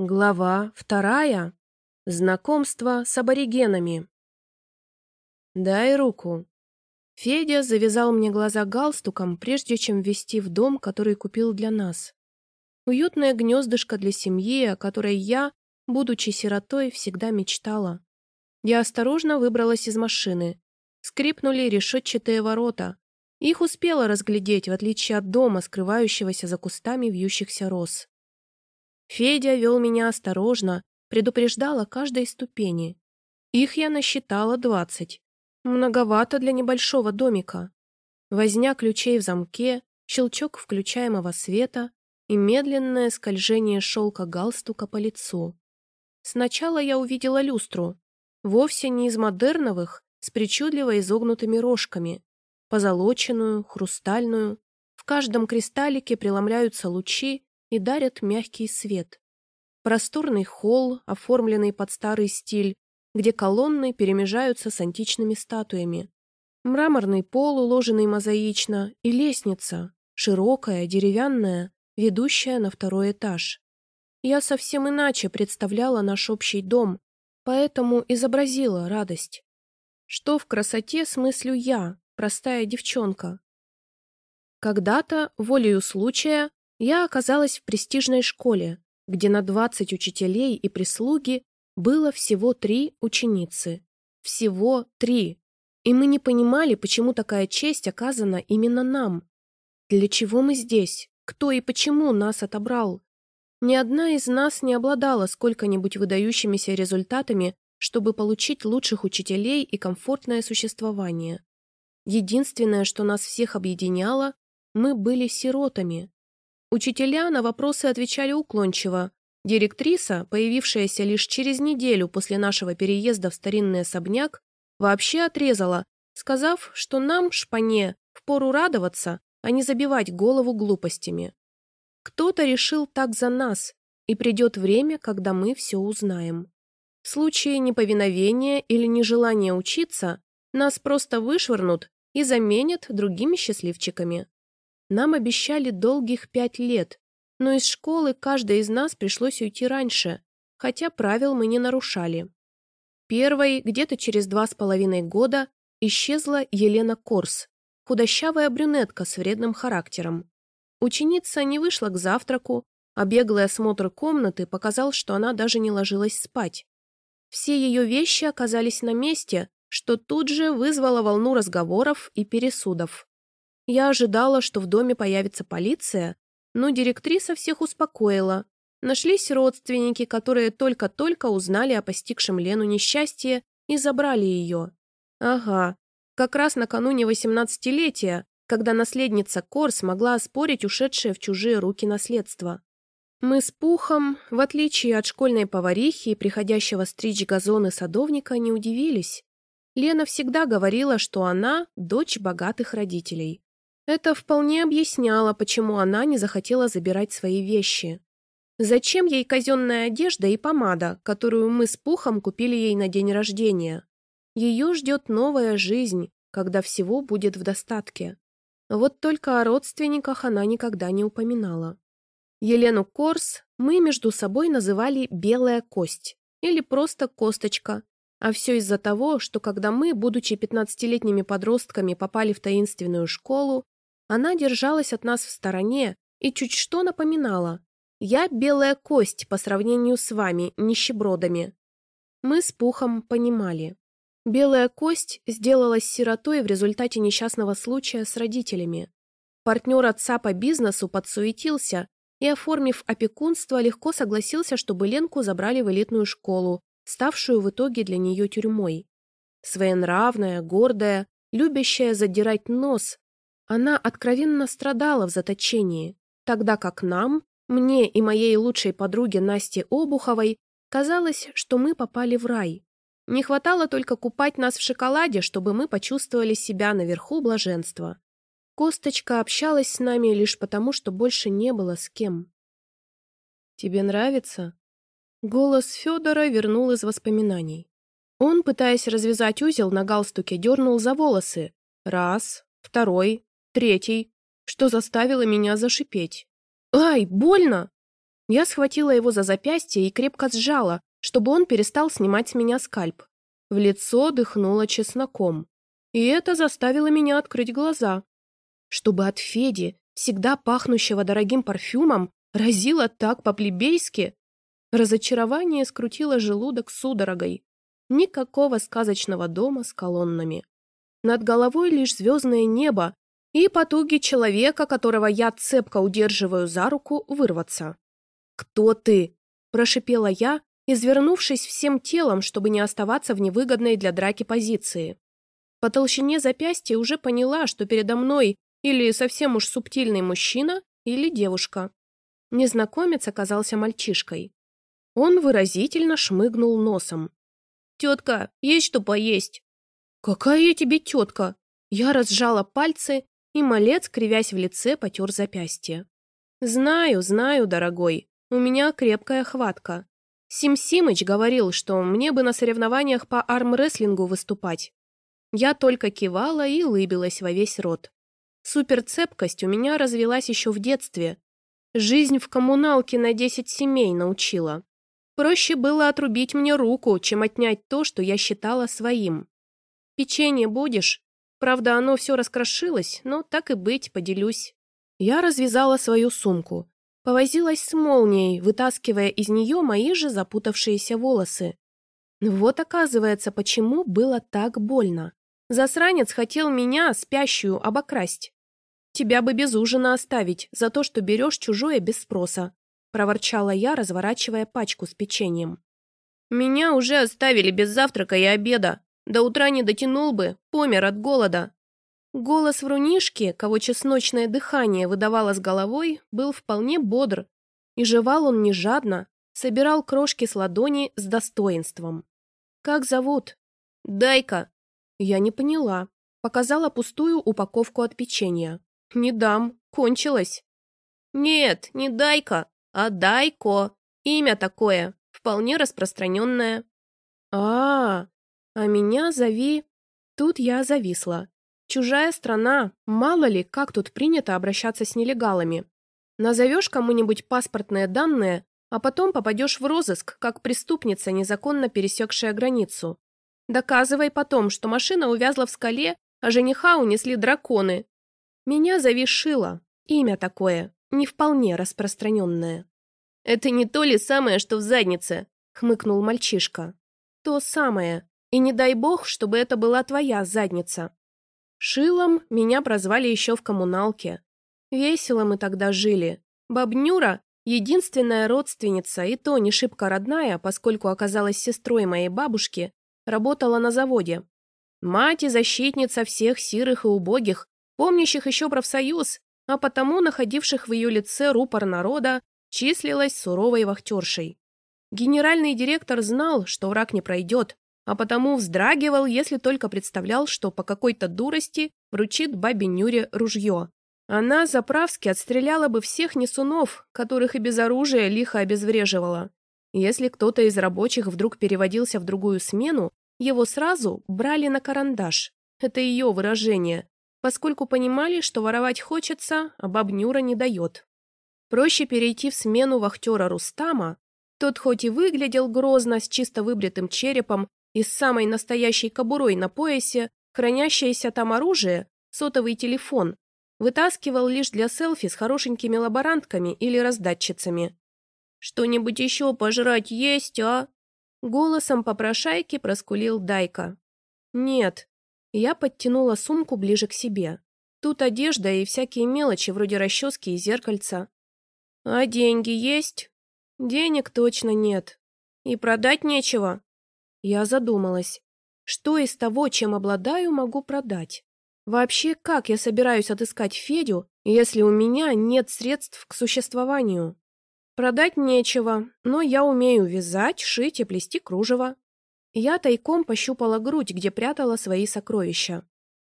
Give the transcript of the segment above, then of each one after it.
Глава вторая. Знакомство с аборигенами. «Дай руку». Федя завязал мне глаза галстуком, прежде чем ввести в дом, который купил для нас. Уютное гнездышко для семьи, о которой я, будучи сиротой, всегда мечтала. Я осторожно выбралась из машины. Скрипнули решетчатые ворота. Их успела разглядеть, в отличие от дома, скрывающегося за кустами вьющихся роз. Федя вел меня осторожно, предупреждал о каждой ступени. Их я насчитала двадцать. Многовато для небольшого домика. Возня ключей в замке, щелчок включаемого света и медленное скольжение шелка галстука по лицу. Сначала я увидела люстру, вовсе не из модерновых, с причудливо изогнутыми рожками, позолоченную, хрустальную. В каждом кристаллике преломляются лучи, и дарят мягкий свет. Просторный холл, оформленный под старый стиль, где колонны перемежаются с античными статуями. Мраморный пол, уложенный мозаично, и лестница, широкая, деревянная, ведущая на второй этаж. Я совсем иначе представляла наш общий дом, поэтому изобразила радость. Что в красоте смыслю я, простая девчонка? Когда-то, волею случая, я оказалась в престижной школе, где на 20 учителей и прислуги было всего три ученицы. Всего три. И мы не понимали, почему такая честь оказана именно нам. Для чего мы здесь? Кто и почему нас отобрал? Ни одна из нас не обладала сколько-нибудь выдающимися результатами, чтобы получить лучших учителей и комфортное существование. Единственное, что нас всех объединяло, мы были сиротами. Учителя на вопросы отвечали уклончиво. Директриса, появившаяся лишь через неделю после нашего переезда в старинный особняк, вообще отрезала, сказав, что нам, шпане, впору радоваться, а не забивать голову глупостями. Кто-то решил так за нас, и придет время, когда мы все узнаем. В случае неповиновения или нежелания учиться, нас просто вышвырнут и заменят другими счастливчиками. Нам обещали долгих пять лет, но из школы каждой из нас пришлось уйти раньше, хотя правил мы не нарушали. Первой, где-то через два с половиной года, исчезла Елена Корс, худощавая брюнетка с вредным характером. Ученица не вышла к завтраку, а беглый осмотр комнаты показал, что она даже не ложилась спать. Все ее вещи оказались на месте, что тут же вызвало волну разговоров и пересудов. Я ожидала, что в доме появится полиция, но директриса всех успокоила. Нашлись родственники, которые только-только узнали о постигшем Лену несчастье и забрали ее. Ага, как раз накануне восемнадцатилетия, когда наследница Кор смогла оспорить ушедшее в чужие руки наследство. Мы с Пухом, в отличие от школьной поварихи и приходящего стричь газоны садовника, не удивились. Лена всегда говорила, что она – дочь богатых родителей. Это вполне объясняло, почему она не захотела забирать свои вещи. Зачем ей казенная одежда и помада, которую мы с Пухом купили ей на день рождения? Ее ждет новая жизнь, когда всего будет в достатке. Вот только о родственниках она никогда не упоминала. Елену Корс мы между собой называли «белая кость» или просто «косточка», а все из-за того, что когда мы, будучи 15-летними подростками, попали в таинственную школу, она держалась от нас в стороне и чуть что напоминала. Я белая кость по сравнению с вами, нищебродами. Мы с Пухом понимали. Белая кость сделалась сиротой в результате несчастного случая с родителями. Партнер отца по бизнесу подсуетился и, оформив опекунство, легко согласился, чтобы Ленку забрали в элитную школу, ставшую в итоге для нее тюрьмой. Своенравная, гордая, любящая задирать нос, она откровенно страдала в заточении, тогда как нам, мне и моей лучшей подруге Насте Обуховой, казалось, что мы попали в рай. Не хватало только купать нас в шоколаде, чтобы мы почувствовали себя наверху блаженства. Косточка общалась с нами лишь потому, что больше не было с кем. «Тебе нравится?» Голос Федора вернул из воспоминаний. Он, пытаясь развязать узел на галстуке, дернул за волосы. Раз, второй, третий, что заставило меня зашипеть. «Ай, больно!» Я схватила его за запястье и крепко сжала, чтобы он перестал снимать с меня скальп. В лицо дыхнуло чесноком. И это заставило меня открыть глаза. Чтобы от Феди, всегда пахнущего дорогим парфюмом, разило так по-плебейски. Разочарование скрутило желудок судорогой. Никакого сказочного дома с колоннами. Над головой лишь звездное небо и потуги человека, которого я цепко удерживаю за руку, вырваться. «Кто ты?» – прошипела я, извернувшись всем телом, чтобы не оставаться в невыгодной для драки позиции. По толщине запястья уже поняла, что передо мной или совсем уж субтильный мужчина, или девушка. Незнакомец оказался мальчишкой. Он выразительно шмыгнул носом. «Тетка, есть что поесть?» «Какая я тебе тетка?» Я разжала пальцы, и малец, кривясь в лице, потер запястье. «Знаю, знаю, дорогой. У меня крепкая хватка. Сим Симыч говорил, что мне бы на соревнованиях по армрестлингу выступать. Я только кивала и улыбилась во весь рот. Суперцепкость у меня развелась еще в детстве. Жизнь в коммуналке на десять семей научила. Проще было отрубить мне руку, чем отнять то, что я считала своим. Печенье будешь? Правда, оно все раскрошилось, но так и быть, поделюсь. Я развязала свою сумку. Повозилась с молнией, вытаскивая из нее мои же запутавшиеся волосы. Вот оказывается, почему было так больно. Засранец хотел меня, спящую, обокрасть. Тебя бы без ужина оставить за то, что берешь чужое без спроса, проворчала я, разворачивая пачку с печеньем. Меня уже оставили без завтрака и обеда. До утра не дотянул бы, помер от голода. Голос врунишки, кого чесночное дыхание выдавало с головой, был вполне бодр, и жевал он не жадно, собирал крошки с ладони с достоинством. «Как зовут?» «Дай-ка!» Я не поняла. Показала пустую упаковку от печенья. «Не дам, кончилось». «Нет, не дай-ка, а дай-ко. Имя такое, вполне распространенное». «А, -а, -а а меня зови...» Тут я зависла. Чужая страна, мало ли, как тут принято обращаться с нелегалами. Назовешь кому-нибудь паспортные данные, а потом попадешь в розыск, как преступница, незаконно пересекшая границу. Доказывай потом, что машина увязла в скале, а жениха унесли драконы. Меня зови Шила. Имя такое, не вполне распространенное. «Это не то ли самое, что в заднице?» — хмыкнул мальчишка. «То самое. И не дай бог, чтобы это была твоя задница. Шилом меня прозвали еще в коммуналке. Весело мы тогда жили. Бабнюра — единственная родственница, и то не шибко родная, поскольку оказалась сестрой моей бабушки, работала на заводе. Мать и защитница всех сирых и убогих, помнящих еще профсоюз, а потому находивших в ее лице рупор народа, числилась суровой вахтершей. Генеральный директор знал, что враг не пройдет, а потому вздрагивал, если только представлял, что по какой-то дурости вручит бабе Нюре ружье. Она заправски отстреляла бы всех несунов, которых и без оружия лихо обезвреживала. Если кто-то из рабочих вдруг переводился в другую смену, его сразу брали на карандаш. Это ее выражение, поскольку понимали, что воровать хочется, а бабнюра не дает. Проще перейти в смену вахтера Рустама, тот хоть и выглядел грозно, с чисто выбритым черепом и с самой настоящей кобурой на поясе, хранящееся там оружие, сотовый телефон, вытаскивал лишь для селфи с хорошенькими лаборантками или раздатчицами. «Что-нибудь еще пожрать есть, а?» Голосом попрошайки проскулил Дайка. «Нет». Я подтянула сумку ближе к себе. Тут одежда и всякие мелочи, вроде расчески и зеркальца. «А деньги есть?» «Денег точно нет. И продать нечего?» Я задумалась. Что из того, чем обладаю, могу продать? Вообще, как я собираюсь отыскать Федю, если у меня нет средств к существованию? Продать нечего, но я умею вязать, шить и плести кружево. Я тайком пощупала грудь, где прятала свои сокровища.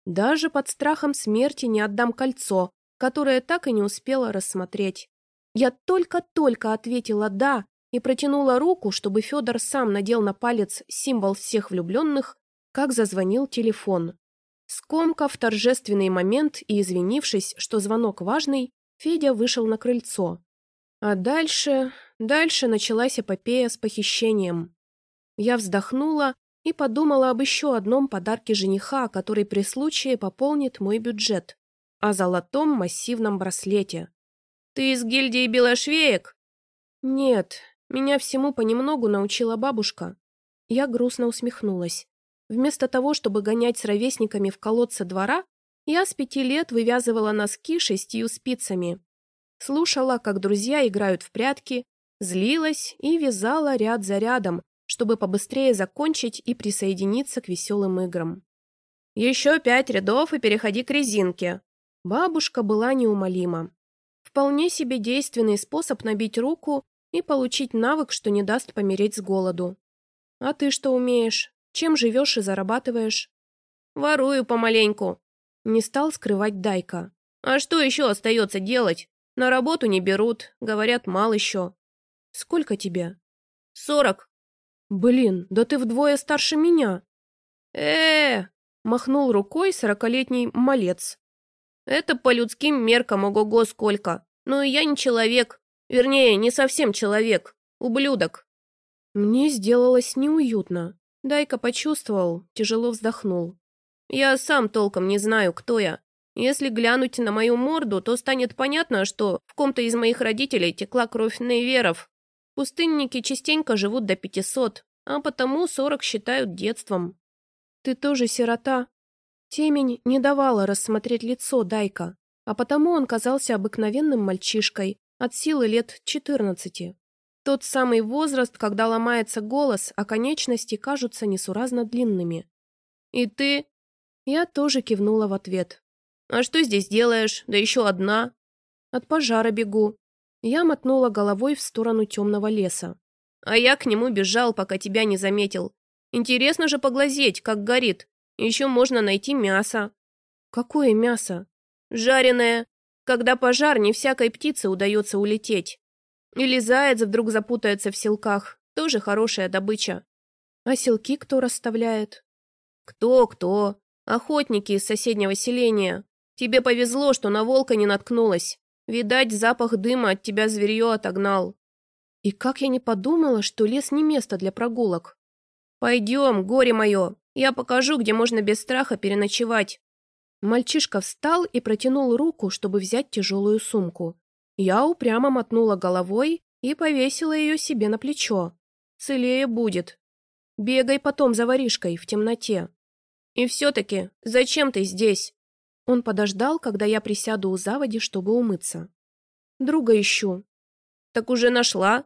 Даже под страхом смерти не отдам кольцо, которое так и не успела рассмотреть. Я только-только ответила «да», и протянула руку, чтобы Федор сам надел на палец символ всех влюбленных, как зазвонил телефон. Скомкав торжественный момент и извинившись, что звонок важный, Федя вышел на крыльцо. А дальше... дальше началась эпопея с похищением. Я вздохнула и подумала об еще одном подарке жениха, который при случае пополнит мой бюджет. О золотом массивном браслете. «Ты из гильдии белошвеек?» «Нет, меня всему понемногу научила бабушка». Я грустно усмехнулась. Вместо того, чтобы гонять с ровесниками в колодце двора, я с пяти лет вывязывала носки шестью спицами. Слушала, как друзья играют в прятки, злилась и вязала ряд за рядом, чтобы побыстрее закончить и присоединиться к веселым играм. «Еще пять рядов и переходи к резинке». Бабушка была неумолима. Вполне себе действенный способ набить руку и получить навык, что не даст помереть с голоду. «А ты что умеешь? Чем живешь и зарабатываешь?» «Ворую помаленьку», не стал скрывать Дайка. «А что еще остается делать? На работу не берут, говорят, мало еще». «Сколько тебе?» «Сорок». «Блин, да ты вдвое старше меня». э, -э махнул рукой сорокалетний малец. «Это по людским меркам ого-го сколько. Но я не человек. Вернее, не совсем человек. Ублюдок». Мне сделалось неуютно. Дайка почувствовал, тяжело вздохнул. Я сам толком не знаю, кто я. Если глянуть на мою морду, то станет понятно, что в ком-то из моих родителей текла кровь нейверов. Пустынники частенько живут до пятисот, а потому сорок считают детством. Ты тоже сирота. Темень не давала рассмотреть лицо Дайка, а потому он казался обыкновенным мальчишкой от силы лет четырнадцати. Тот самый возраст, когда ломается голос, а конечности кажутся несуразно длинными. И ты я тоже кивнула в ответ. «А что здесь делаешь? Да еще одна!» «От пожара бегу». Я мотнула головой в сторону темного леса. «А я к нему бежал, пока тебя не заметил. Интересно же поглазеть, как горит. Еще можно найти мясо». «Какое мясо?» «Жареное. Когда пожар, не всякой птице удается улететь. Или заяц вдруг запутается в селках. Тоже хорошая добыча». «А селки кто расставляет?» «Кто-кто? Охотники из соседнего селения. Тебе повезло, что на волка не наткнулась. Видать, запах дыма от тебя зверье отогнал. И как я не подумала, что лес не место для прогулок. Пойдем, горе мое, я покажу, где можно без страха переночевать. Мальчишка встал и протянул руку, чтобы взять тяжелую сумку. Я упрямо мотнула головой и повесила ее себе на плечо. Целее будет. Бегай потом за воришкой в темноте. «И все-таки, зачем ты здесь?» Он подождал, когда я присяду у заводи, чтобы умыться. «Друга ищу». «Так уже нашла?»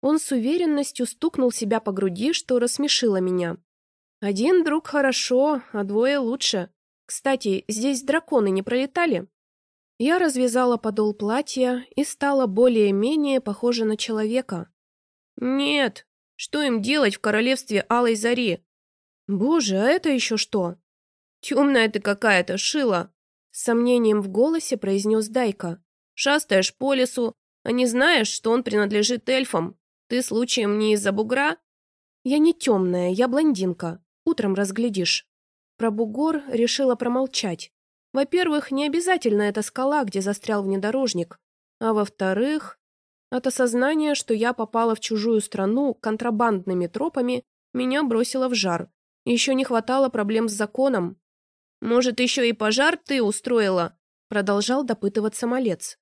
Он с уверенностью стукнул себя по груди, что рассмешило меня. «Один друг хорошо, а двое лучше. Кстати, здесь драконы не пролетали?» Я развязала подол платья и стала более-менее похожа на человека. «Нет, что им делать в королевстве Алой Зари? «Боже, а это еще что?» «Темная ты какая-то, шила!» С сомнением в голосе произнес Дайка. «Шастаешь по лесу, а не знаешь, что он принадлежит эльфам? Ты случаем не из-за бугра?» «Я не темная, я блондинка. Утром разглядишь». Про бугор решила промолчать. Во-первых, не обязательно эта скала, где застрял внедорожник. А во-вторых, от осознания, что я попала в чужую страну контрабандными тропами, меня бросило в жар. Еще не хватало проблем с законом. Может, еще и пожар ты устроила? Продолжал допытываться малец.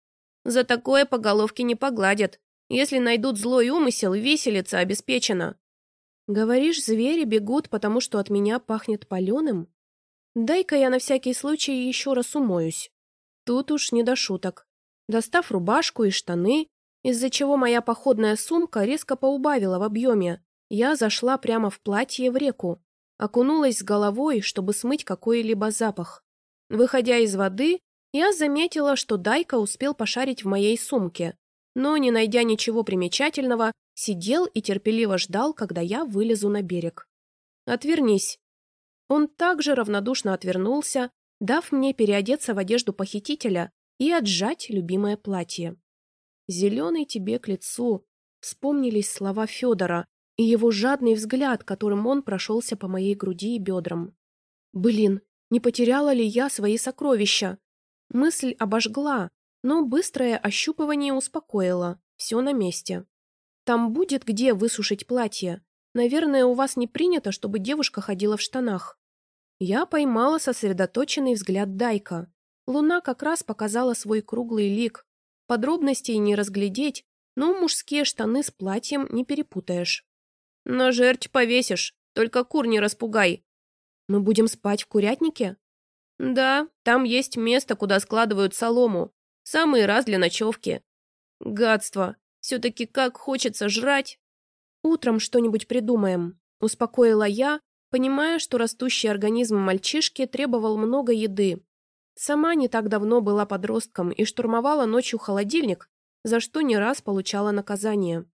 За такое по головке не погладят. Если найдут злой умысел, виселица обеспечена. Говоришь, звери бегут, потому что от меня пахнет паленым? Дай-ка я на всякий случай еще раз умоюсь. Тут уж не до шуток. Достав рубашку и штаны, из-за чего моя походная сумка резко поубавила в объеме, я зашла прямо в платье в реку. Окунулась с головой, чтобы смыть какой-либо запах. Выходя из воды, я заметила, что Дайка успел пошарить в моей сумке, но, не найдя ничего примечательного, сидел и терпеливо ждал, когда я вылезу на берег. «Отвернись». Он также равнодушно отвернулся, дав мне переодеться в одежду похитителя и отжать любимое платье. «Зеленый тебе к лицу», — вспомнились слова Федора, и его жадный взгляд, которым он прошелся по моей груди и бедрам. Блин, не потеряла ли я свои сокровища? Мысль обожгла, но быстрое ощупывание успокоило. Все на месте. Там будет где высушить платье? Наверное, у вас не принято, чтобы девушка ходила в штанах». Я поймала сосредоточенный взгляд Дайка. Луна как раз показала свой круглый лик. Подробностей не разглядеть, но мужские штаны с платьем не перепутаешь. «На жерть повесишь, только кур не распугай». «Мы будем спать в курятнике?» «Да, там есть место, куда складывают солому. Самый раз для ночевки. Гадство. Все-таки как хочется жрать». «Утром что-нибудь придумаем», — успокоила я, понимая, что растущий организм мальчишки требовал много еды. Сама не так давно была подростком и штурмовала ночью холодильник, за что не раз получала наказание.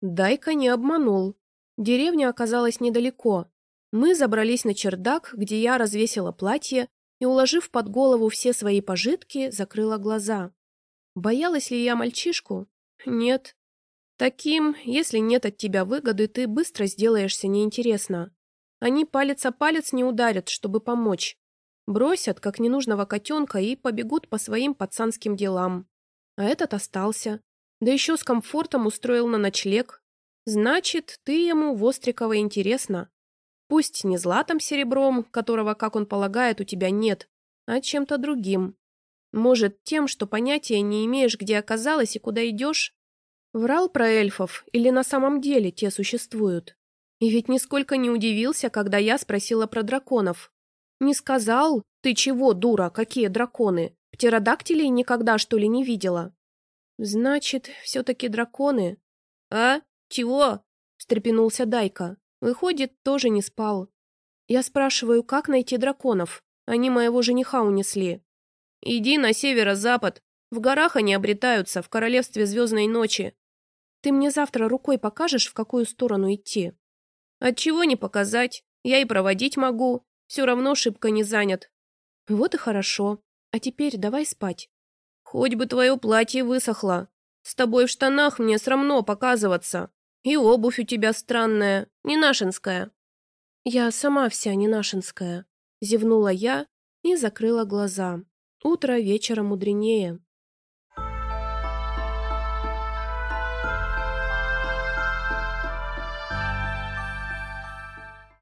Дайка не обманул. Деревня оказалась недалеко. Мы забрались на чердак, где я развесила платье и, уложив под голову все свои пожитки, закрыла глаза. Боялась ли я мальчишку? Нет. Таким, если нет от тебя выгоды, ты быстро сделаешься неинтересно. Они палец о палец не ударят, чтобы помочь. Бросят, как ненужного котенка, и побегут по своим пацанским делам. А этот остался. Да еще с комфортом устроил на ночлег. Значит, ты ему, Вострикова, интересна. Пусть не златом серебром, которого, как он полагает, у тебя нет, а чем-то другим. Может, тем, что понятия не имеешь, где оказалась и куда идешь? Врал про эльфов или на самом деле те существуют? И ведь нисколько не удивился, когда я спросила про драконов. Не сказал, ты чего, дура, какие драконы? Птеродактилей никогда, что ли, не видела? Значит, все-таки драконы. А? Чего? Встрепенулся Дайка. Выходит, тоже не спал. Я спрашиваю, как найти драконов? Они моего жениха унесли. Иди на северо-запад. В горах они обретаются, в королевстве звездной ночи. Ты мне завтра рукой покажешь, в какую сторону идти? Отчего не показать? Я и проводить могу. Все равно шибко не занят. Вот и хорошо. А теперь давай спать. Хоть бы твое платье высохло. С тобой в штанах мне срамно показываться. И обувь у тебя странная, не нашинская. Я сама вся не нашинская. Зевнула я и закрыла глаза. Утро вечера мудренее.